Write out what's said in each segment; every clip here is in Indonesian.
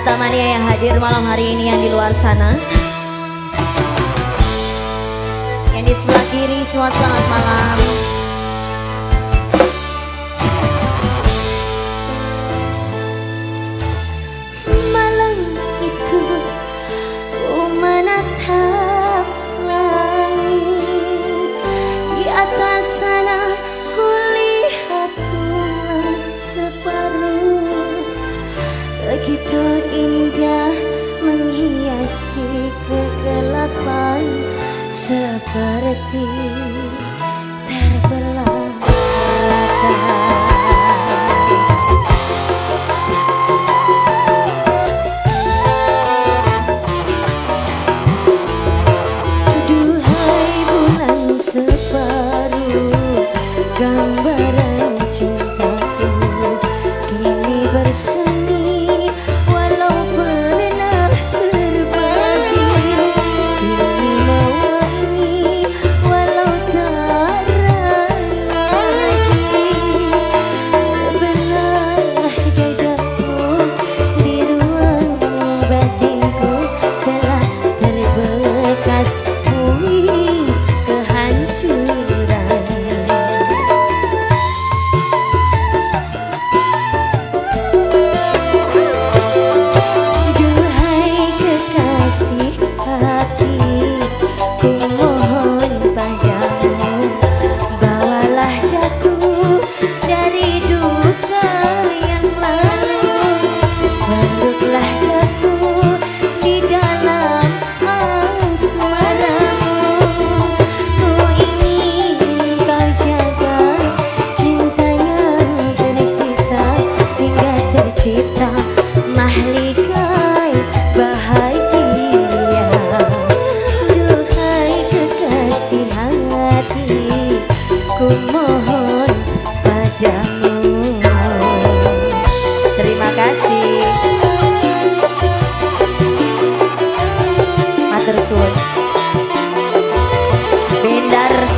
Nata Mania yang hadir malam hari ini yang di luar sana. Yang di sebelah kiri semua selamat malam. seperti terbelah.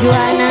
Joana.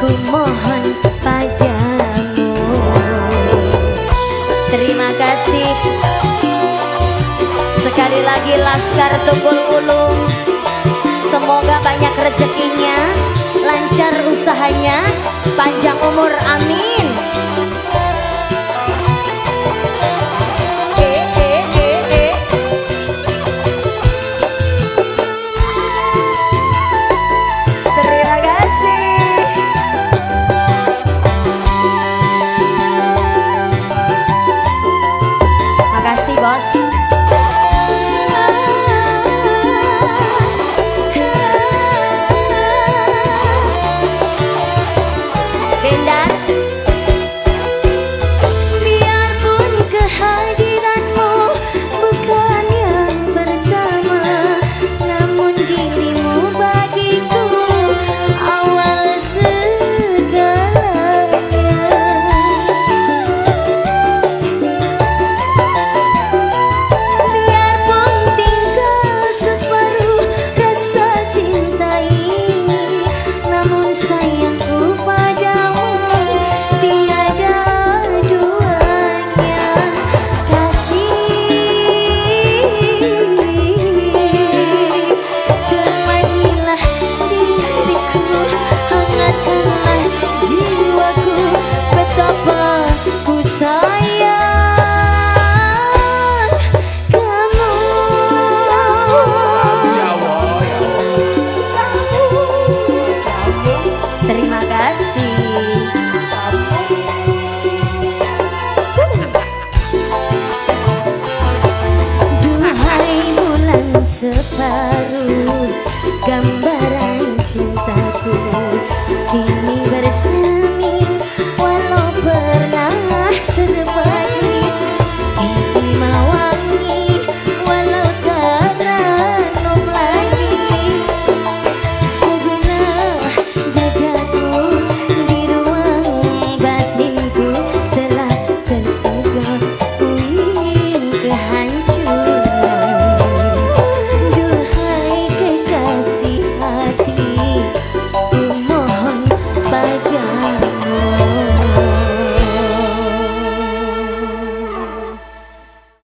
ku mohon padamu. Terima kasih. Sekali lagi Laskar Tukul Ulu Semoga banyak rezekinya. Separuh gambaran